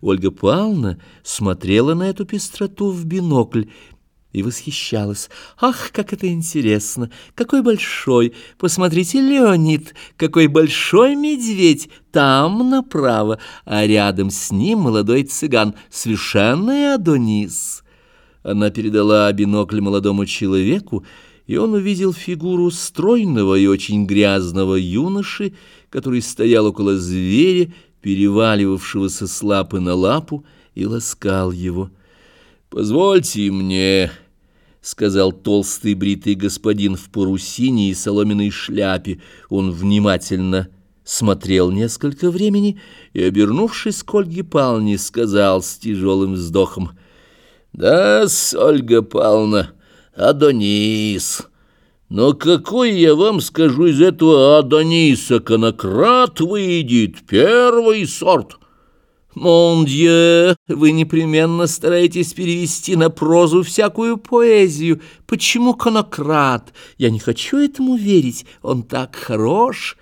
Ольга Павловна смотрела на эту пестроту в бинокль и восхищалась. «Ах, как это интересно! Какой большой! Посмотрите, Леонид, какой большой медведь! Там направо, а рядом с ним молодой цыган, совершенный Адонис!» Она передала бинокль молодому человеку, и он увидел фигуру стройного и очень грязного юноши, который стоял около зверя, переваливавшегося с лапы на лапу, и ласкал его. «Позвольте мне», — сказал толстый бритый господин в парусине и соломенной шляпе. Он внимательно смотрел несколько времени и, обернувшись к Ольге Павловне, сказал с тяжелым вздохом, «Да, Ольга Павловна, Адонис». Но какой, я вам скажу, из этого Адониса конократ выйдет, первый сорт. Мондье, вы непременно стараетесь перевести на прозу всякую поэзию. Почему конократ? Я не хочу этому верить, он так хорош.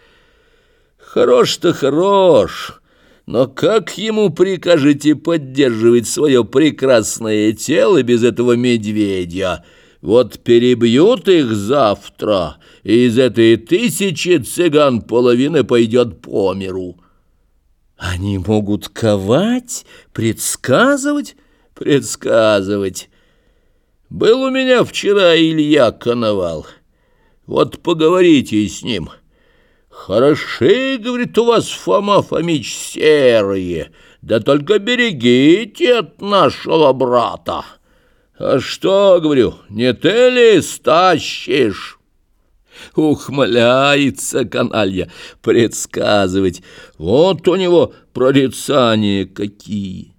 Хорош-то хорош, но как ему прикажете поддерживать свое прекрасное тело без этого медведя?» Вот перебьют их завтра, и из этой тысячи цыган половина пойдет по миру. Они могут ковать, предсказывать, предсказывать. Был у меня вчера Илья Коновал. Вот поговорите с ним. Хороши, говорит, у вас, Фома Фомич, серые, да только берегите от нашего брата. «А что, — говорю, — не ты ли стащишь?» Ухмыляется каналья предсказывать. Вот у него прорицания какие.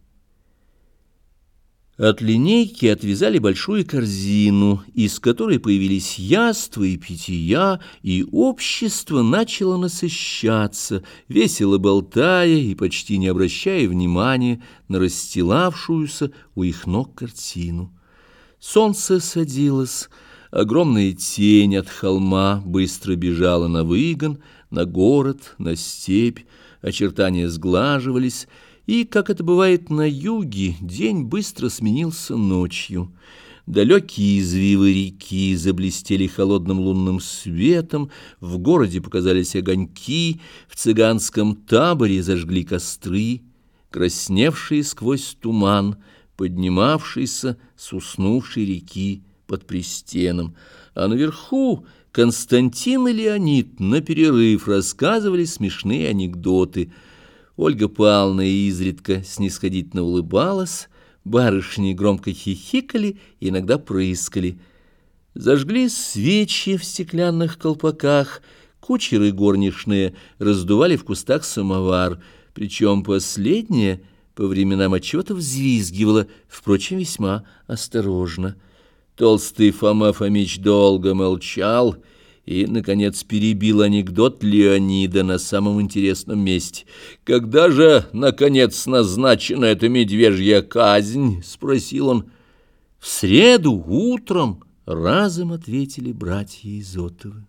От линейки отвязали большую корзину, из которой появились яства и питья, и общество начало насыщаться, весело болтая и почти не обращая внимания на расстилавшуюся у их ног картину. Солнце садилось, огромная тень от холма быстро бежала на выгон, на город, на степь, очертания сглаживались, и, как это бывает на юге, день быстро сменился ночью. Далекие извивы реки заблестели холодным лунным светом, в городе показались огоньки, в цыганском таборе зажгли костры, красневшие сквозь туман — поднимавшийся с уснувшей реки под пристеном, а наверху Константин и Леонид на перерыв рассказывали смешные анекдоты. Ольга Павловна изредка снисходительно улыбалась, барышни громко хихикали и иногда прыскали. Зажгли свечи в стеклянных колпаках, кучеры горничные раздували в кустах самовар, причем последнее — по временам отчего-то взвизгивала, впрочем, весьма осторожно. Толстый Фома Фомич долго молчал и, наконец, перебил анекдот Леонида на самом интересном месте. «Когда же, наконец, назначена эта медвежья казнь?» — спросил он. «В среду утром», — разом ответили братья Изотовы.